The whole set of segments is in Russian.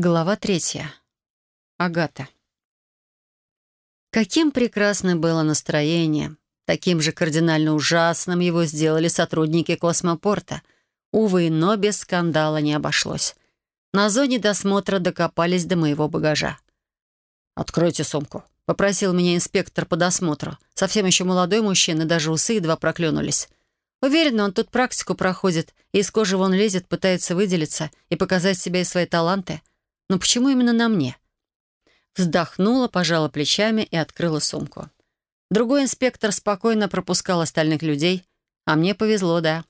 Глава третья. Агата. Каким прекрасным было настроение. Таким же кардинально ужасным его сделали сотрудники космопорта. Увы, но без скандала не обошлось. На зоне досмотра докопались до моего багажа. «Откройте сумку», — попросил меня инспектор по досмотру. Совсем еще молодой мужчина, даже усы едва проклюнулись. Уверена, он тут практику проходит, и из кожи вон лезет, пытается выделиться и показать себя и свои таланты. Но почему именно на мне? Вздохнула, пожала плечами и открыла сумку. Другой инспектор спокойно пропускал остальных людей, а мне повезло, да.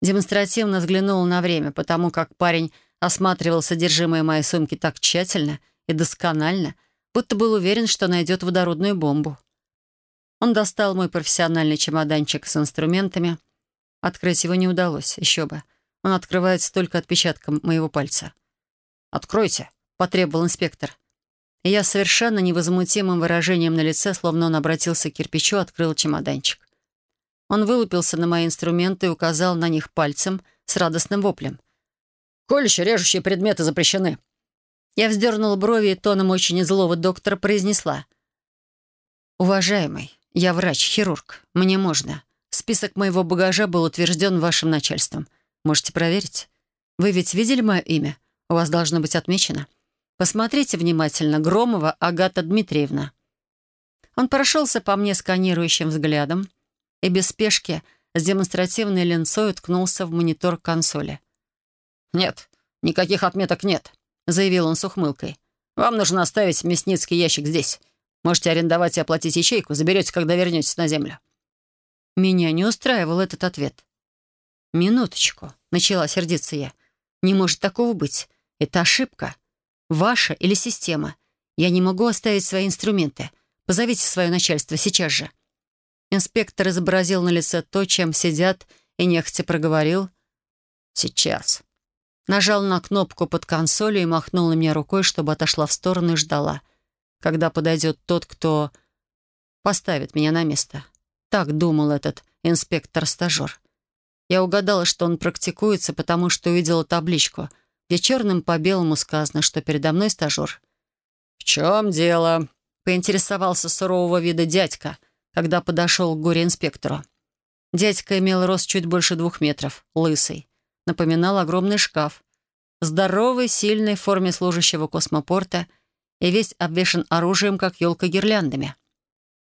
Демонстративно взглянула на время, потому как парень осматривал содержимое моей сумки так тщательно и досконально, будто был уверен, что найдет водородную бомбу. Он достал мой профессиональный чемоданчик с инструментами. Открыть его не удалось, еще бы. Он открывается только отпечатком моего пальца. «Откройте», — потребовал инспектор. И я совершенно невозмутимым выражением на лице, словно он обратился к кирпичу, открыл чемоданчик. Он вылупился на мои инструменты и указал на них пальцем с радостным воплем. «Колющие, режущие предметы запрещены». Я вздернула брови и тоном очень злого доктора произнесла. «Уважаемый, я врач-хирург. Мне можно. Список моего багажа был утвержден вашим начальством. Можете проверить. Вы ведь видели мое имя? У вас должно быть отмечено. Посмотрите внимательно. Громова Агата Дмитриевна». Он прошелся по мне сканирующим взглядом и без спешки с демонстративной ленцой уткнулся в монитор консоли. «Нет, никаких отметок нет», — заявил он с ухмылкой. «Вам нужно оставить мясницкий ящик здесь. Можете арендовать и оплатить ячейку, заберете, когда вернетесь на землю». Меня не устраивал этот ответ. «Минуточку», — начала сердиться я. «Не может такого быть. Это ошибка. Ваша или система. Я не могу оставить свои инструменты. Позовите свое начальство сейчас же». Инспектор изобразил на лице то, чем сидят, и нехотя проговорил. «Сейчас». Нажал на кнопку под консолью и махнул на меня рукой, чтобы отошла в сторону и ждала, когда подойдет тот, кто поставит меня на место. Так думал этот инспектор-стажер. Я угадала, что он практикуется, потому что увидела табличку — где черным по белому сказано, что передо мной стажер. «В чем дело?» — поинтересовался сурового вида дядька, когда подошел к горе-инспектору. Дядька имел рост чуть больше двух метров, лысый. Напоминал огромный шкаф. Здоровый, сильный, в форме служащего космопорта и весь обвешан оружием, как елка гирляндами.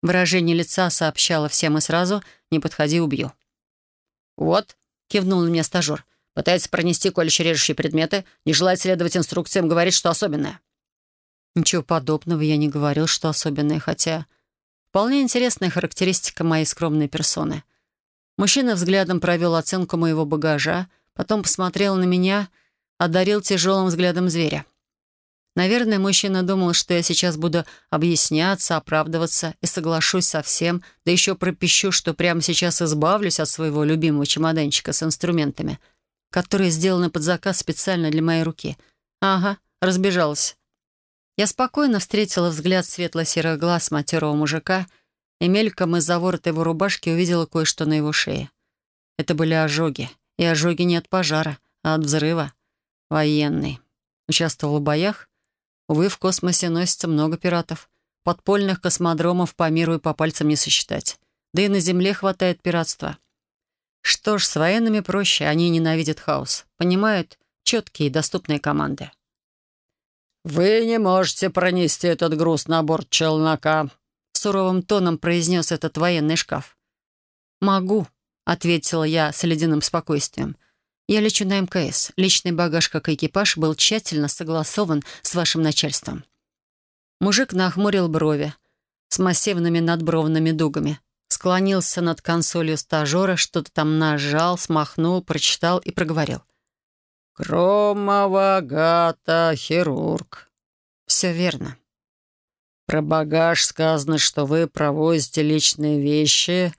Выражение лица сообщало всем и сразу «не подходи, убью». «Вот», — кивнул мне стажер, — Пытается пронести колюще режущие предметы, не желает следовать инструкциям, говорит, что особенное. Ничего подобного я не говорил, что особенное, хотя... Вполне интересная характеристика моей скромной персоны. Мужчина взглядом провел оценку моего багажа, потом посмотрел на меня, одарил тяжелым взглядом зверя. Наверное, мужчина думал, что я сейчас буду объясняться, оправдываться и соглашусь со всем, да еще пропищу, что прямо сейчас избавлюсь от своего любимого чемоданчика с инструментами — которые сделаны под заказ специально для моей руки. Ага, разбежалась. Я спокойно встретила взгляд светло-серых глаз матерого мужика и мельком из-за ворота его рубашки увидела кое-что на его шее. Это были ожоги. И ожоги не от пожара, а от взрыва. Военный. Участвовал в боях. Увы, в космосе носится много пиратов. Подпольных космодромов по миру и по пальцам не сосчитать. Да и на Земле хватает пиратства. Что ж, с военными проще, они ненавидят хаос. Понимают четкие и доступные команды. «Вы не можете пронести этот груз на борт челнока», — суровым тоном произнес этот военный шкаф. «Могу», — ответила я с ледяным спокойствием. «Я лечу на МКС. Личный багаж, как экипаж, был тщательно согласован с вашим начальством». Мужик нахмурил брови с массивными надбровными дугами, склонился над консолью стажера, что-то там нажал, смахнул, прочитал и проговорил. «Громова Гата, хирург». «Все верно». «Про багаж сказано, что вы провозите личные вещи.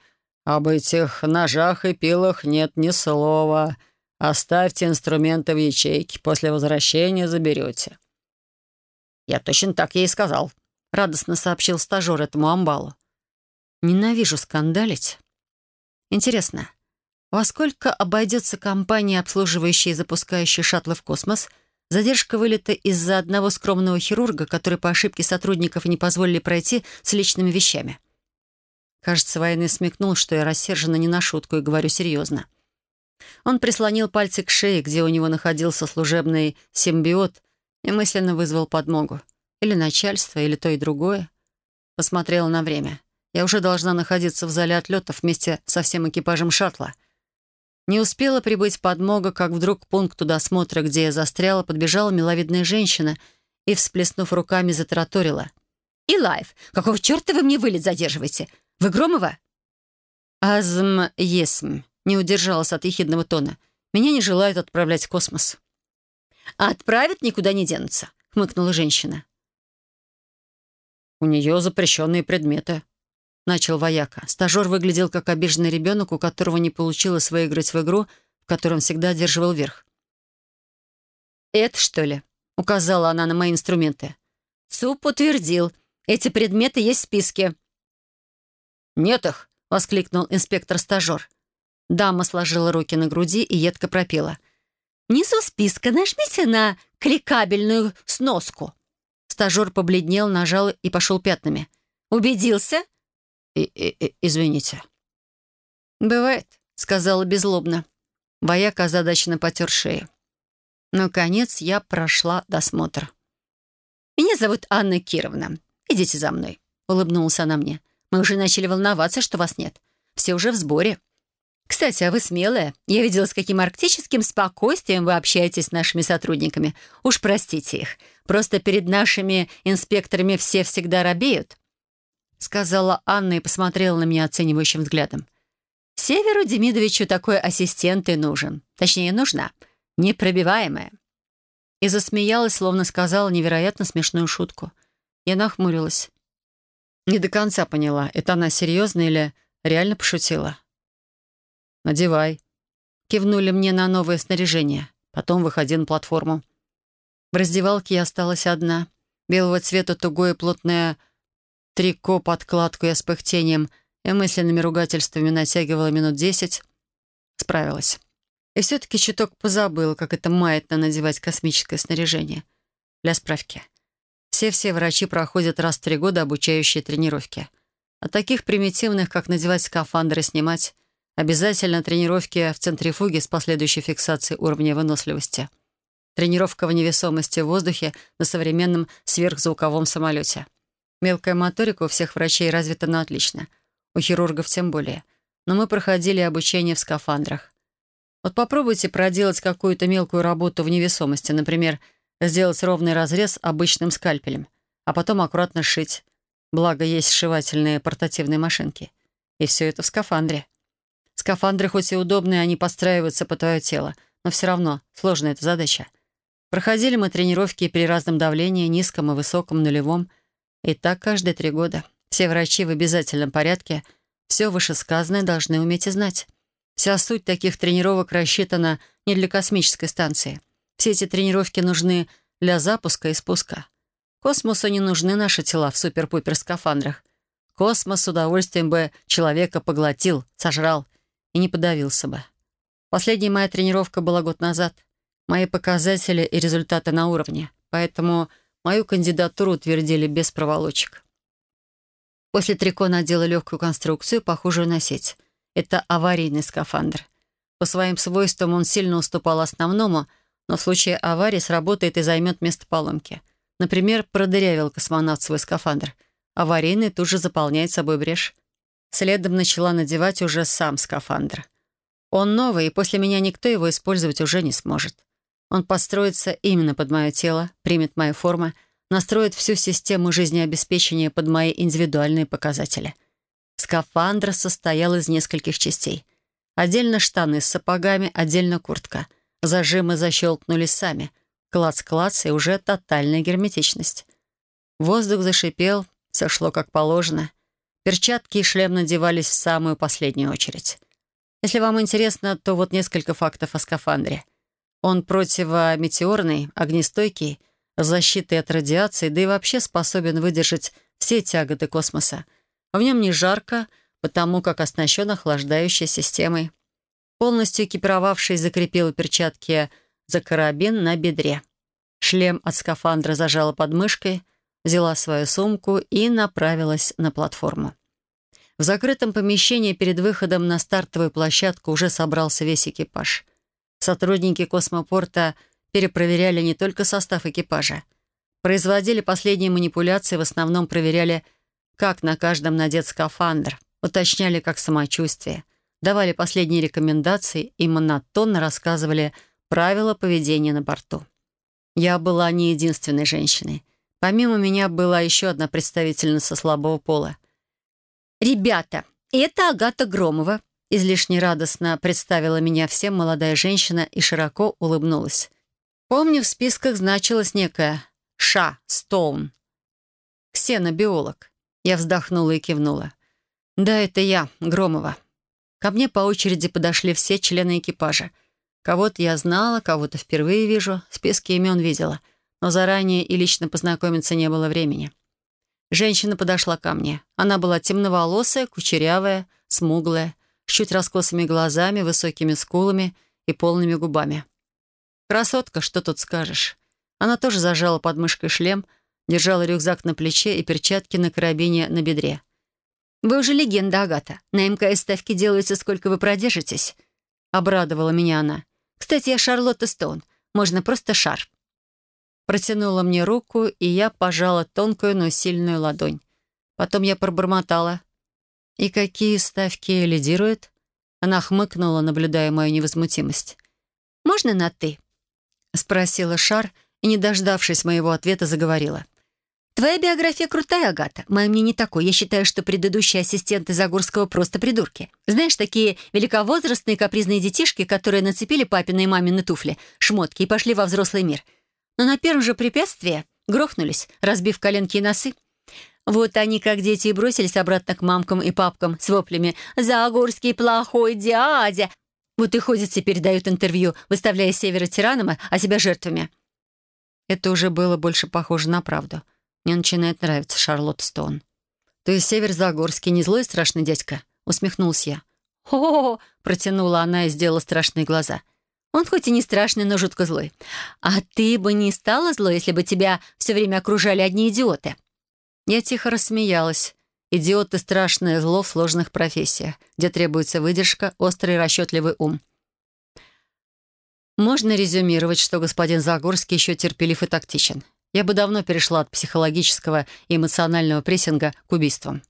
Об этих ножах и пилах нет ни слова. Оставьте инструменты в ячейке. После возвращения заберете». «Я точно так ей сказал», — радостно сообщил стажер этому амбалу. Ненавижу скандалить. Интересно, во сколько обойдется компания, обслуживающая и запускающая шаттлы в космос, Задержка вылета из-за одного скромного хирурга, который по ошибке сотрудников не позволили пройти с личными вещами. Кажется, военный смекнул, что я рассержена не на шутку и говорю серьезно. Он прислонил пальцы к шее, где у него находился служебный симбиот, и мысленно вызвал подмогу. Или начальство, или то и другое. Посмотрела на время. Я уже должна находиться в зале отлетов вместе со всем экипажем шаттла. Не успела прибыть подмога, как вдруг к пункту досмотра, где я застряла, подбежала миловидная женщина и, всплеснув руками, затараторила. «Илайф, какого черта вы мне вылет задерживаете? Вы Громова?» «Азм есм», не удержалась от ехидного тона. «Меня не желают отправлять в космос». «А отправят, никуда не денутся», — хмыкнула женщина. «У нее запрещенные предметы», — начал вояка. Стажер выглядел как обиженный ребенок, у которого не получилось выиграть в игру, в котором всегда одерживал верх. «Это, что ли?» — указала она на мои инструменты. «ЦУП утвердил. Эти предметы есть в списке». «Нет их!» — воскликнул инспектор-стажер. Дама сложила руки на груди и едко пропела. «Внизу списка нажмите на кликабельную сноску». Стажер побледнел, нажал и пошел пятнами. «Убедился?» И -и «Извините». «Бывает», — сказала безлобно. Вояк озадаченно потер шею. Наконец я прошла досмотр. «Меня зовут Анна Кировна. Идите за мной», — улыбнулась она мне. «Мы уже начали волноваться, что вас нет. Все уже в сборе». Кстати, а вы смелая. Я видела, с каким арктическим спокойствием вы общаетесь с нашими сотрудниками. Уж простите их. Просто перед нашими инспекторами все всегда робеют», — сказала Анна и посмотрела на меня оценивающим взглядом. «Северу Демидовичу такой ассистент и нужен. Точнее, нужна. Непробиваемая». И засмеялась, словно сказала невероятно смешную шутку. Я нахмурилась. Не до конца поняла, это она серьезно или реально пошутила. «Надевай». Кивнули мне на новое снаряжение. Потом выходи на платформу. В раздевалке я осталась одна. Белого цвета тугое плотное трико, подкладку я с пыхтением и мысленными ругательствами натягивала минут десять. Справилась. И все-таки чуток позабыла, как это маятно надевать космическое снаряжение. Для справки. Все-все врачи проходят раз в три года обучающие тренировки. А таких примитивных, как надевать скафандры, снимать, Обязательно тренировки в центрифуге с последующей фиксацией уровня выносливости. Тренировка в невесомости в воздухе на современном сверхзвуковом самолете. Мелкая моторика у всех врачей развита на отлично. У хирургов тем более. Но мы проходили обучение в скафандрах. Вот попробуйте проделать какую-то мелкую работу в невесомости, например, сделать ровный разрез обычным скальпелем, а потом аккуратно сшить. Благо, есть сшивательные портативные машинки. И все это в скафандре. Скафандры хоть и удобные, они подстраиваются по твое тело, но все равно сложная эта задача. Проходили мы тренировки при разном давлении, низком и высоком, нулевом. И так каждые три года. Все врачи в обязательном порядке все вышесказанное должны уметь и знать. Вся суть таких тренировок рассчитана не для космической станции. Все эти тренировки нужны для запуска и спуска. Космосу не нужны наши тела в супер-пупер скафандрах. Космос с удовольствием бы человека поглотил, сожрал — и не подавился бы. Последняя моя тренировка была год назад. Мои показатели и результаты на уровне, поэтому мою кандидатуру утвердили без проволочек. После трико надела легкую конструкцию, похожую на сеть. Это аварийный скафандр. По своим свойствам он сильно уступал основному, но в случае аварии сработает и займет место поломки. Например, продырявил космонавт свой скафандр. Аварийный тут же заполняет собой брешь. Следом начала надевать уже сам скафандр. Он новый, и после меня никто его использовать уже не сможет. Он построится именно под мое тело, примет мою форму, настроит всю систему жизнеобеспечения под мои индивидуальные показатели. Скафандр состоял из нескольких частей. Отдельно штаны с сапогами, отдельно куртка. Зажимы защелкнулись сами. Клац-клац и уже тотальная герметичность. Воздух зашипел, все шло как положено. Перчатки и шлем надевались в самую последнюю очередь. Если вам интересно, то вот несколько фактов о скафандре. Он противометеорный, огнестойкий, защитой от радиации, да и вообще способен выдержать все тяготы космоса. В нем не жарко, потому как оснащен охлаждающей системой. Полностью экипировавшись, закрепила перчатки за карабин на бедре. Шлем от скафандра зажала под мышкой, взяла свою сумку и направилась на платформу. В закрытом помещении перед выходом на стартовую площадку уже собрался весь экипаж. Сотрудники космопорта перепроверяли не только состав экипажа. Производили последние манипуляции, в основном проверяли, как на каждом надет скафандр, уточняли, как самочувствие, давали последние рекомендации и монотонно рассказывали правила поведения на борту. Я была не единственной женщиной. Помимо меня была еще одна представительница слабого пола. «Ребята, это Агата Громова», — излишне радостно представила меня всем молодая женщина и широко улыбнулась. Помню, в списках значилась некая Ша Стоун. Ксенобиолог. Я вздохнула и кивнула. «Да, это я, Громова». Ко мне по очереди подошли все члены экипажа — Кого-то я знала, кого-то впервые вижу, списки имен видела, но заранее и лично познакомиться не было времени. Женщина подошла ко мне. Она была темноволосая, кучерявая, смуглая, с чуть раскосыми глазами, высокими скулами и полными губами. Красотка, что тут скажешь. Она тоже зажала под мышкой шлем, держала рюкзак на плече и перчатки на карабине на бедре. «Вы уже легенда, Агата. На МКС ставки делаются, сколько вы продержитесь», — обрадовала меня она. Кстати, я Шарлотта Стоун. Можно просто Шар». Протянула мне руку, и я пожала тонкую, но сильную ладонь. Потом я пробормотала. «И какие ставки лидируют?» Она хмыкнула, наблюдая мою невозмутимость. «Можно на «ты»?» — спросила Шар, и, не дождавшись моего ответа, заговорила. «Твоя биография крутая, Агата. Мое мнение такое. Я считаю, что предыдущие ассистенты Загорского просто придурки. Знаешь, такие великовозрастные капризные детишки, которые нацепили папины и мамины туфли, шмотки и пошли во взрослый мир. Но на первом же препятствии грохнулись, разбив коленки и носы. Вот они, как дети, и бросились обратно к мамкам и папкам с воплями «Загорский плохой дядя!» Вот и ходят теперь, дают интервью, выставляя севера тираном, а себя жертвами. Это уже было больше похоже на правду. Мне начинает нравиться Шарлотта Стоун. «То есть Север Загорский не злой страшный дядька?» — усмехнулся я. «О-о-о!» — протянула она и сделала страшные глаза. «Он хоть и не страшный, но жутко злой. А ты бы не стала злой, если бы тебя все время окружали одни идиоты?» Я тихо рассмеялась. Идиоты — страшное зло в сложных профессиях, где требуется выдержка, острый расчетливый ум. Можно резюмировать, что господин Загорский еще терпелив и тактичен. Я бы давно перешла от психологического и эмоционального прессинга к убийствам.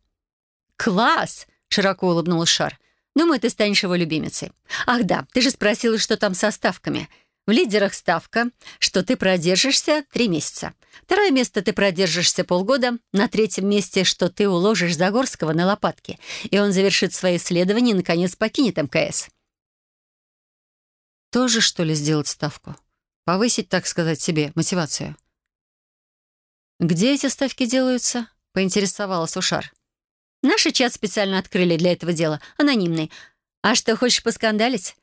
«Класс!» — широко улыбнулась Шар. «Думаю, ты станешь его любимицей. Ах да, ты же спросила, что там со ставками. В лидерах ставка, что ты продержишься три месяца. Второе место ты продержишься полгода. На третьем месте, что ты уложишь Загорского на лопатки, и он завершит свои исследования и, наконец, покинет МКС». «Тоже, что ли, сделать ставку? Повысить, так сказать, себе мотивацию?» «Где эти ставки делаются?» — поинтересовалась Ушар. «Наши чат специально открыли для этого дела, анонимный. А что, хочешь поскандалить?»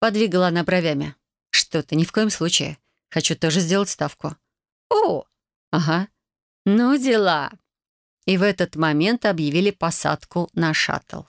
Подвигала она бровями. «Что ты, ни в коем случае. Хочу тоже сделать ставку». «О, ага. Ну, дела». И в этот момент объявили посадку на шаттл.